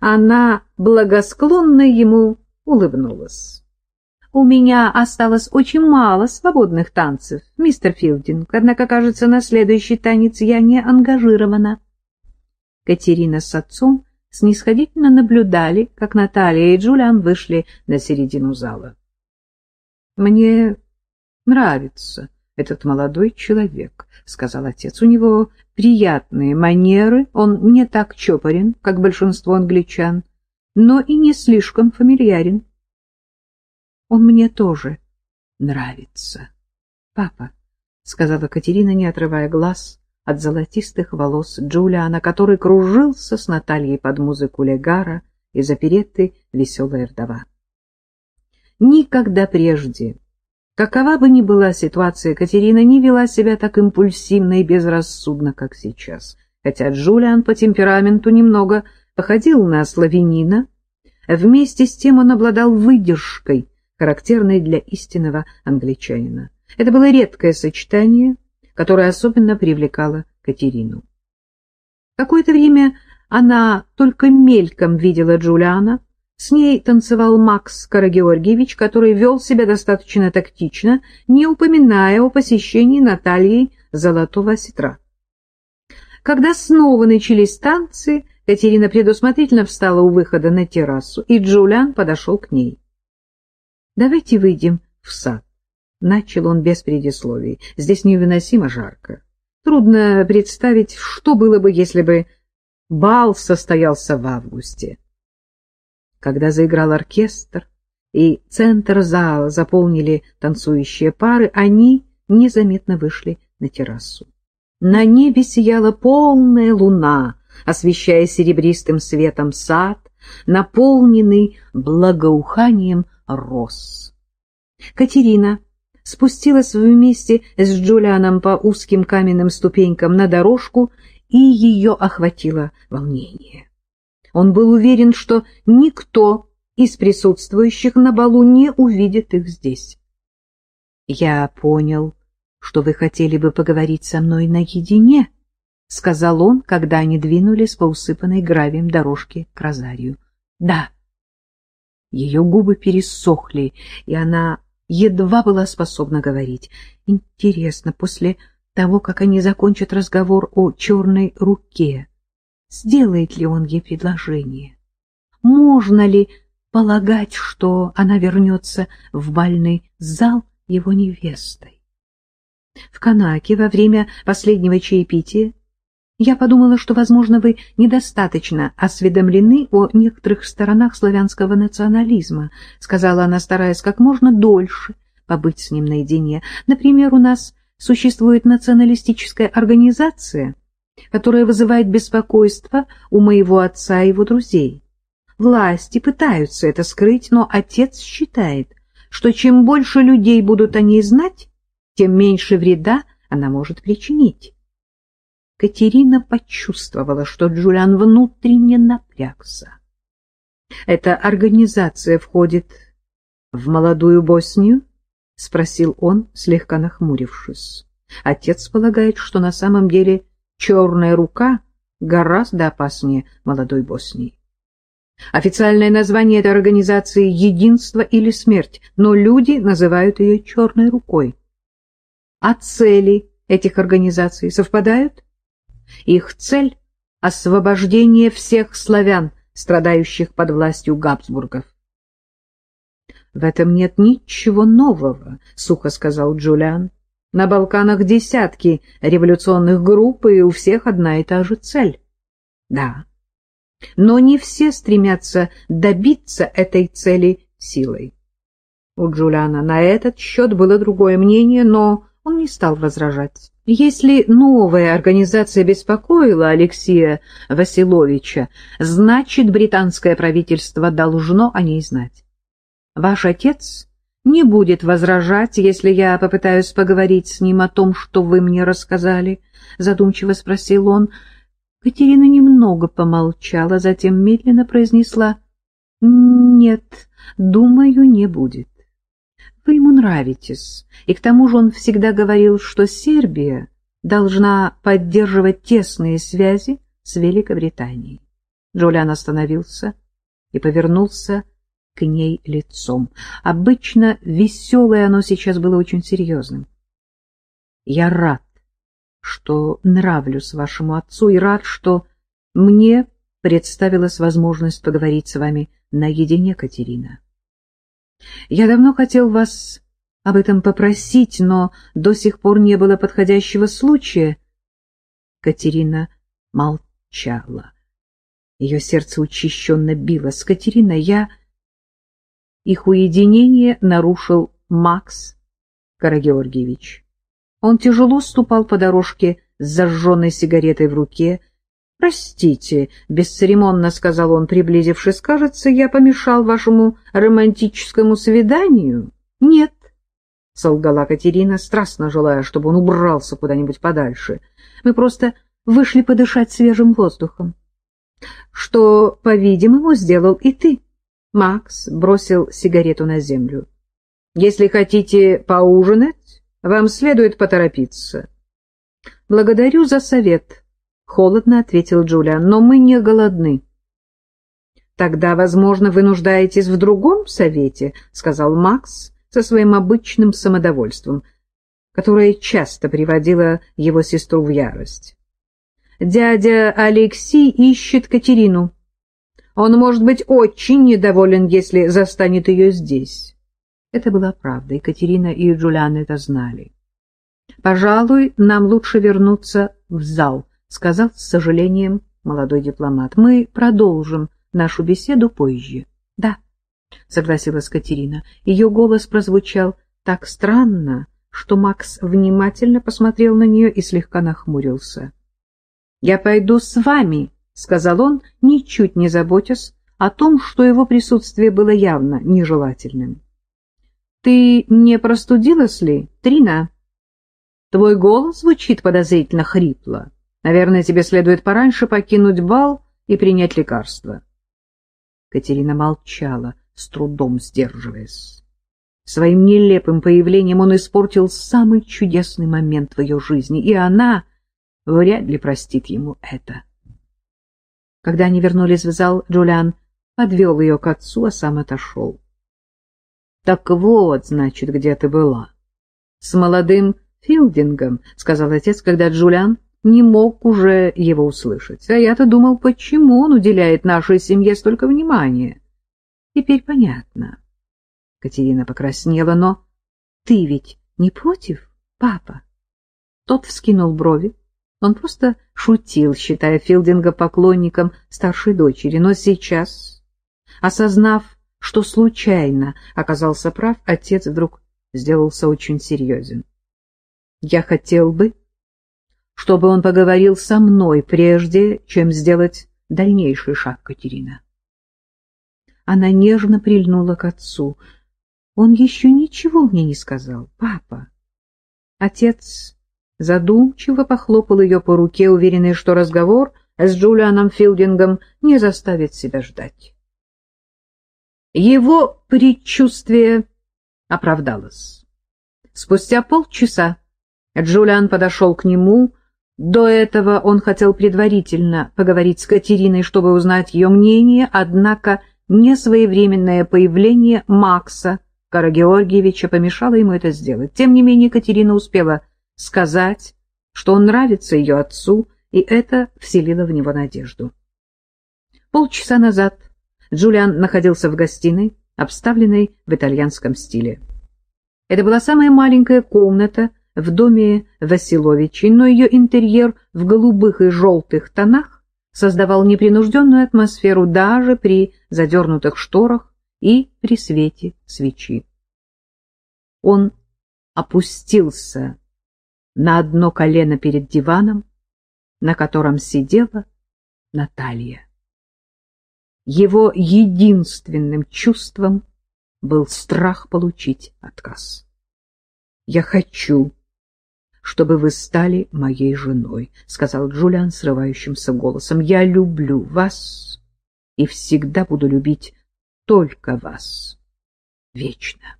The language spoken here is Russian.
Она благосклонно ему улыбнулась. «У меня осталось очень мало свободных танцев, мистер Филдинг, однако, кажется, на следующий танец я не ангажирована». Катерина с отцом снисходительно наблюдали, как Наталья и Джулиан вышли на середину зала. «Мне нравится этот молодой человек», — сказал отец. «У него приятные манеры, он не так чопорен, как большинство англичан, но и не слишком фамильярен. Он мне тоже нравится. «Папа», — сказала Катерина, не отрывая глаз от золотистых волос Джулиана, который кружился с Натальей под музыку Легара из оперетты «Веселая вдова». Никогда прежде, какова бы ни была ситуация, Катерина не вела себя так импульсивно и безрассудно, как сейчас, хотя Джулиан по темпераменту немного походил на славянина, вместе с тем он обладал выдержкой, характерной для истинного англичанина. Это было редкое сочетание, которое особенно привлекало Катерину. Какое-то время она только мельком видела Джулиана, с ней танцевал Макс Карагеоргиевич, который вел себя достаточно тактично, не упоминая о посещении Натальей Золотого Осетра. Когда снова начались танцы, Катерина предусмотрительно встала у выхода на террасу, и Джулиан подошел к ней. Давайте выйдем в сад. Начал он без предисловий. Здесь невыносимо жарко. Трудно представить, что было бы, если бы бал состоялся в августе. Когда заиграл оркестр и центр зала заполнили танцующие пары, они незаметно вышли на террасу. На небе сияла полная луна, освещая серебристым светом сад, наполненный благоуханием роз. Катерина спустилась вместе с Джулианом по узким каменным ступенькам на дорожку, и ее охватило волнение. Он был уверен, что никто из присутствующих на балу не увидит их здесь. «Я понял, что вы хотели бы поговорить со мной наедине», — сказал он, когда они двинулись по усыпанной гравием дорожке к Розарию. «Да». Ее губы пересохли, и она едва была способна говорить. Интересно, после того, как они закончат разговор о черной руке, сделает ли он ей предложение? Можно ли полагать, что она вернется в бальный зал его невестой? В Канаке во время последнего чаепития я подумала, что, возможно, вы недостаточно осведомлены о некоторых сторонах славянского национализма, сказала она, стараясь как можно дольше побыть с ним наедине. Например, у нас существует националистическая организация, которая вызывает беспокойство у моего отца и его друзей. Власти пытаются это скрыть, но отец считает, что чем больше людей будут о ней знать, тем меньше вреда она может причинить. Катерина почувствовала, что Джулиан внутренне напрягся. «Эта организация входит в молодую Боснию?» — спросил он, слегка нахмурившись. Отец полагает, что на самом деле черная рука гораздо опаснее молодой Боснии. Официальное название этой организации — «Единство» или «Смерть», но люди называют ее «черной рукой». А цели этих организаций совпадают? Их цель — освобождение всех славян, страдающих под властью Габсбургов. «В этом нет ничего нового», — сухо сказал Джулиан. «На Балканах десятки революционных групп, и у всех одна и та же цель». «Да, но не все стремятся добиться этой цели силой». У Джулиана на этот счет было другое мнение, но он не стал возражать. Если новая организация беспокоила Алексея Василовича, значит, британское правительство должно о ней знать. Ваш отец не будет возражать, если я попытаюсь поговорить с ним о том, что вы мне рассказали, — задумчиво спросил он. Катерина немного помолчала, затем медленно произнесла, — Нет, думаю, не будет. Вы ему нравитесь, и к тому же он всегда говорил, что Сербия должна поддерживать тесные связи с Великобританией. Джулиан остановился и повернулся к ней лицом. Обычно веселое оно сейчас было очень серьезным. «Я рад, что нравлюсь вашему отцу, и рад, что мне представилась возможность поговорить с вами наедине, Катерина. Я давно хотел вас об этом попросить, но до сих пор не было подходящего случая. Катерина молчала. Ее сердце учащенно билось. Катерина, я... Их уединение нарушил Макс Карагеоргиевич. Он тяжело ступал по дорожке с зажженной сигаретой в руке. «Простите», — бесцеремонно сказал он, приблизившись, — «кажется, я помешал вашему романтическому свиданию?» «Нет», — солгала Катерина, страстно желая, чтобы он убрался куда-нибудь подальше. «Мы просто вышли подышать свежим воздухом что, по-видимому, сделал и ты. Макс бросил сигарету на землю. Если хотите поужинать, вам следует поторопиться. Благодарю за совет, холодно ответил Джулиан, но мы не голодны. Тогда, возможно, вы нуждаетесь в другом совете, сказал Макс со своим обычным самодовольством, которое часто приводило его сестру в ярость. Дядя Алексей ищет Катерину. Он может быть очень недоволен, если застанет ее здесь. Это была правда, и Катерина и Джулиан это знали. «Пожалуй, нам лучше вернуться в зал», — сказал с сожалением молодой дипломат. «Мы продолжим нашу беседу позже». «Да», — согласилась Катерина. Ее голос прозвучал так странно, что Макс внимательно посмотрел на нее и слегка нахмурился. «Я пойду с вами», — сказал он, ничуть не заботясь о том, что его присутствие было явно нежелательным. «Ты не простудилась ли, Трина?» «Твой голос звучит подозрительно хрипло. Наверное, тебе следует пораньше покинуть бал и принять лекарство». Катерина молчала, с трудом сдерживаясь. Своим нелепым появлением он испортил самый чудесный момент в ее жизни, и она вряд ли простит ему это. Когда они вернулись в зал, Джулиан подвел ее к отцу, а сам отошел. — Так вот, значит, где ты была. — С молодым Филдингом, — сказал отец, когда Джулиан не мог уже его услышать. А я-то думал, почему он уделяет нашей семье столько внимания. Теперь понятно. Катерина покраснела, но... Ты ведь не против, папа? Тот вскинул брови, он просто шутил, считая Филдинга поклонником старшей дочери, но сейчас, осознав, что случайно оказался прав, отец вдруг сделался очень серьезен. «Я хотел бы, чтобы он поговорил со мной, прежде чем сделать дальнейший шаг, Катерина». Она нежно прильнула к отцу. «Он еще ничего мне не сказал, папа». Отец задумчиво похлопал ее по руке, уверенный, что разговор с Джулианом Филдингом не заставит себя ждать. Его предчувствие оправдалось. Спустя полчаса Джулиан подошел к нему. До этого он хотел предварительно поговорить с Катериной, чтобы узнать ее мнение, однако несвоевременное появление Макса Карагеоргиевича помешало ему это сделать. Тем не менее Катерина успела сказать, что он нравится ее отцу, и это вселило в него надежду. Полчаса назад Джулиан находился в гостиной, обставленной в итальянском стиле. Это была самая маленькая комната в доме Василовичей, но ее интерьер в голубых и желтых тонах создавал непринужденную атмосферу даже при задернутых шторах и при свете свечи. Он опустился на одно колено перед диваном, на котором сидела Наталья. Его единственным чувством был страх получить отказ. «Я хочу, чтобы вы стали моей женой», — сказал Джулиан срывающимся голосом. «Я люблю вас и всегда буду любить только вас. Вечно».